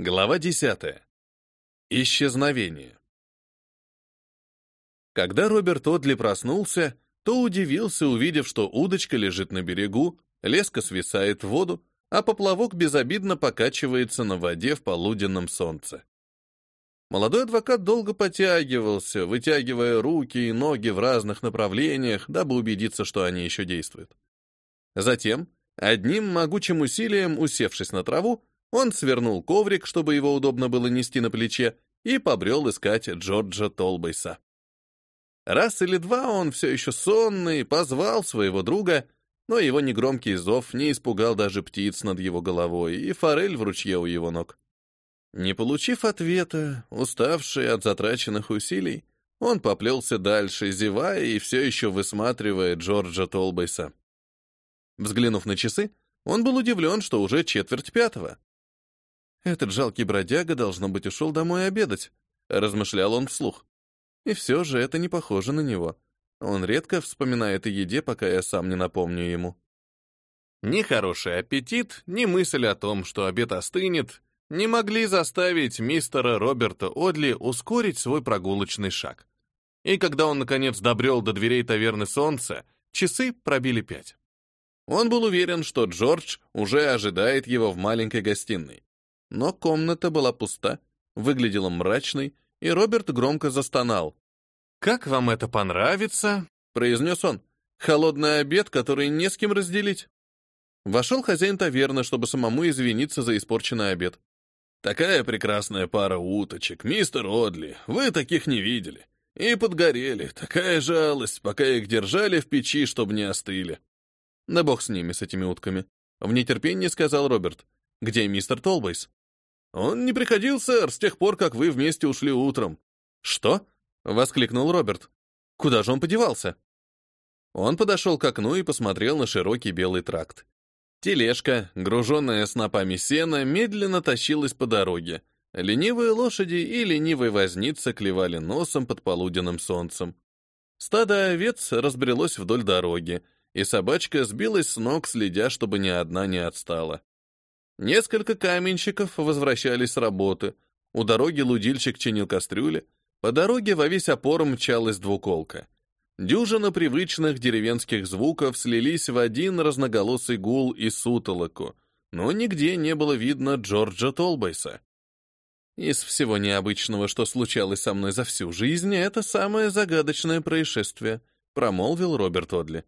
Глава 10. Исчезновение. Когда Роберт Одли проснулся, то удивился, увидев, что удочка лежит на берегу, леска свисает в воду, а поплавок безобидно покачивается на воде в полуденном солнце. Молодой адвокат долго потягивался, вытягивая руки и ноги в разных направлениях, дабы убедиться, что они еще действуют. Затем, одним могучим усилием, усевшись на траву, он свернул коврик, чтобы его удобно было нести на плече, и побрел искать Джорджа Толбейса. Раз или два он все еще сонный, позвал своего друга, но его негромкий зов не испугал даже птиц над его головой и форель в ручье у его ног. Не получив ответа, уставший от затраченных усилий, он поплелся дальше, зевая и все еще высматривая Джорджа Толбейса. Взглянув на часы, он был удивлен, что уже четверть пятого. Этот жалкий бродяга, должно быть, ушел домой обедать, размышлял он вслух. И все же это не похоже на него. Он редко вспоминает о еде, пока я сам не напомню ему. Ни хороший аппетит, ни мысль о том, что обед остынет, не могли заставить мистера Роберта Одли ускорить свой прогулочный шаг. И когда он, наконец, добрел до дверей таверны Солнца, часы пробили пять. Он был уверен, что Джордж уже ожидает его в маленькой гостиной. Но комната была пуста, выглядела мрачной, и Роберт громко застонал. «Как вам это понравится?» — произнес он. «Холодный обед, который не с кем разделить». Вошел хозяин таверны, чтобы самому извиниться за испорченный обед. «Такая прекрасная пара уточек, мистер Одли, вы таких не видели. И подгорели, такая жалость, пока их держали в печи, чтобы не остыли». «Да бог с ними, с этими утками», — в нетерпении сказал Роберт. «Где мистер Толбейс?» «Он не приходил, сэр, с тех пор, как вы вместе ушли утром». «Что?» — воскликнул Роберт. «Куда же он подевался?» Он подошел к окну и посмотрел на широкий белый тракт. Тележка, груженная снопами сена, медленно тащилась по дороге. Ленивые лошади и ленивый возница клевали носом под полуденным солнцем. Стадо овец разбрелось вдоль дороги, и собачка сбилась с ног, следя, чтобы ни одна не отстала. Несколько каменщиков возвращались с работы. У дороги лудильщик чинил кастрюли. По дороге во весь опор мчалась двуколка. Дюжина привычных деревенских звуков слились в один разноголосый гул и сутолоку, но нигде не было видно Джорджа Толбейса. Из всего необычного, что случалось со мной за всю жизнь, это самое загадочное происшествие, промолвил Роберт Одли.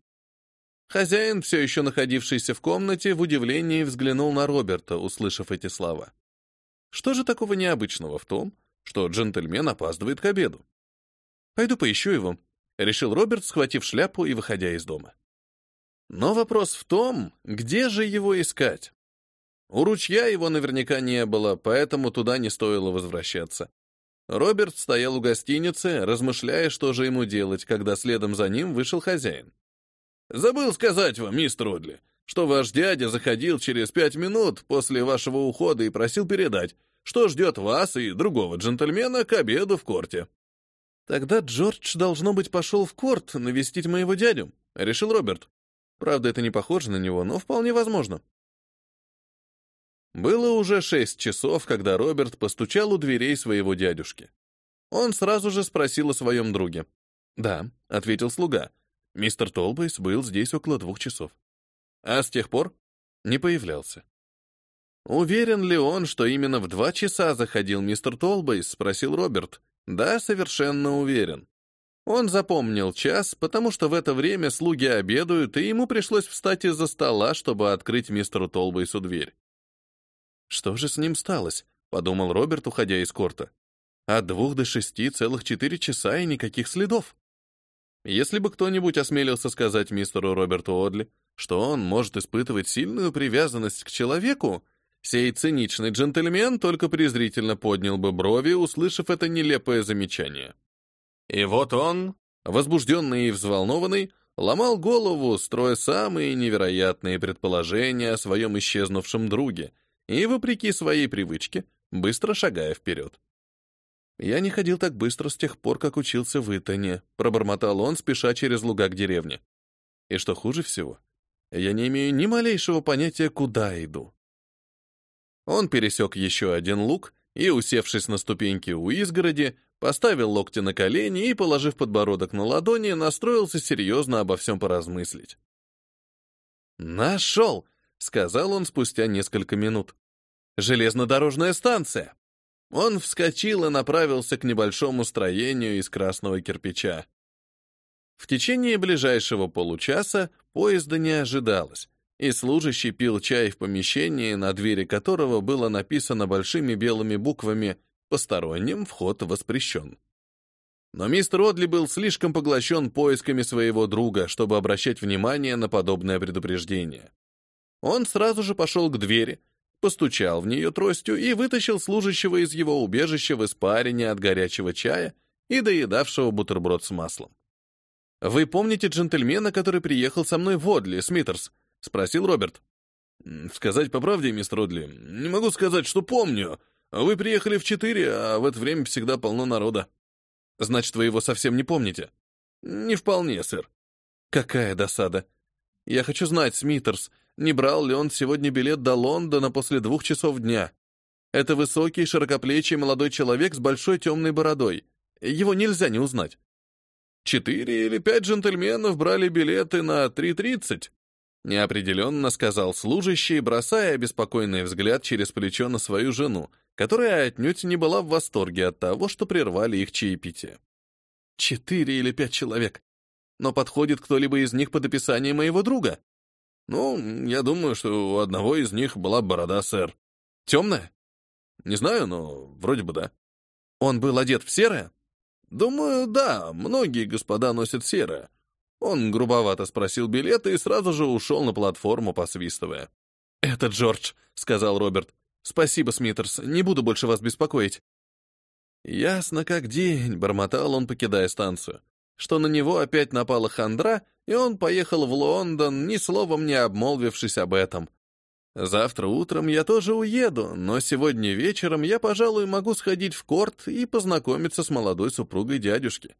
Хозяин, все еще находившийся в комнате, в удивлении взглянул на Роберта, услышав эти слова. Что же такого необычного в том, что джентльмен опаздывает к обеду? «Пойду поищу его», — решил Роберт, схватив шляпу и выходя из дома. Но вопрос в том, где же его искать? У ручья его наверняка не было, поэтому туда не стоило возвращаться. Роберт стоял у гостиницы, размышляя, что же ему делать, когда следом за ним вышел хозяин. Забыл сказать вам, мистер Одли, что ваш дядя заходил через пять минут после вашего ухода и просил передать, что ждет вас и другого джентльмена к обеду в корте. Тогда Джордж, должно быть, пошел в корт навестить моего дядю, решил Роберт. Правда, это не похоже на него, но вполне возможно. Было уже шесть часов, когда Роберт постучал у дверей своего дядюшки. Он сразу же спросил о своем друге. «Да», — ответил слуга, Мистер Толбейс был здесь около двух часов. А с тех пор не появлялся. «Уверен ли он, что именно в два часа заходил мистер Толбейс?» — спросил Роберт. «Да, совершенно уверен». Он запомнил час, потому что в это время слуги обедают, и ему пришлось встать из-за стола, чтобы открыть мистеру Толбейсу дверь. «Что же с ним сталось?» — подумал Роберт, уходя из корта. «От двух до шести целых четыре часа и никаких следов». Если бы кто-нибудь осмелился сказать мистеру Роберту Одли, что он может испытывать сильную привязанность к человеку, сей циничный джентльмен только презрительно поднял бы брови, услышав это нелепое замечание. И вот он, возбужденный и взволнованный, ломал голову, строя самые невероятные предположения о своем исчезнувшем друге и, вопреки своей привычке, быстро шагая вперед. Я не ходил так быстро с тех пор, как учился в Итоне, пробормотал он, спеша через луга к деревне. И что хуже всего, я не имею ни малейшего понятия, куда иду. Он пересек еще один луг и, усевшись на ступеньки у изгороди, поставил локти на колени и, положив подбородок на ладони, настроился серьезно обо всем поразмыслить. «Нашел!» — сказал он спустя несколько минут. «Железнодорожная станция!» Он вскочил и направился к небольшому строению из красного кирпича. В течение ближайшего получаса поезда не ожидалось, и служащий пил чай в помещении, на двери которого было написано большими белыми буквами «Посторонним вход воспрещен». Но мистер Одли был слишком поглощен поисками своего друга, чтобы обращать внимание на подобное предупреждение. Он сразу же пошел к двери, постучал в нее тростью и вытащил служащего из его убежища в испарине от горячего чая и доедавшего бутерброд с маслом. «Вы помните джентльмена, который приехал со мной в Одли, Смитерс?» — спросил Роберт. «Сказать по правде, мистер Одли, не могу сказать, что помню. Вы приехали в четыре, а в это время всегда полно народа». «Значит, вы его совсем не помните?» «Не вполне, сэр». «Какая досада. Я хочу знать, Смитерс, не брал ли он сегодня билет до Лондона после двух часов дня. Это высокий, широкоплечий молодой человек с большой темной бородой. Его нельзя не узнать. Четыре или пять джентльменов брали билеты на 3.30. Неопределенно сказал служащий, бросая обеспокоенный взгляд через плечо на свою жену, которая отнюдь не была в восторге от того, что прервали их чаепитие. Четыре или пять человек. Но подходит кто-либо из них под описание моего друга? Ну, я думаю, что у одного из них была борода, сэр. Темная? Не знаю, но вроде бы да. Он был одет в серое? Думаю, да, многие господа носят серое. Он грубовато спросил билеты и сразу же ушел на платформу, посвистывая. «Это Джордж», — сказал Роберт. «Спасибо, Смитерс, не буду больше вас беспокоить». Ясно как день, бормотал он, покидая станцию, что на него опять напала хандра, и он поехал в Лондон, ни словом не обмолвившись об этом. Завтра утром я тоже уеду, но сегодня вечером я, пожалуй, могу сходить в корт и познакомиться с молодой супругой дядюшки.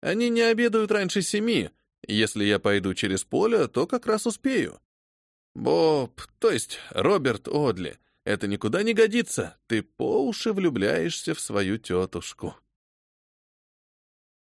Они не обедают раньше семи. Если я пойду через поле, то как раз успею. Боб, то есть Роберт Одли, это никуда не годится. Ты по уши влюбляешься в свою тетушку.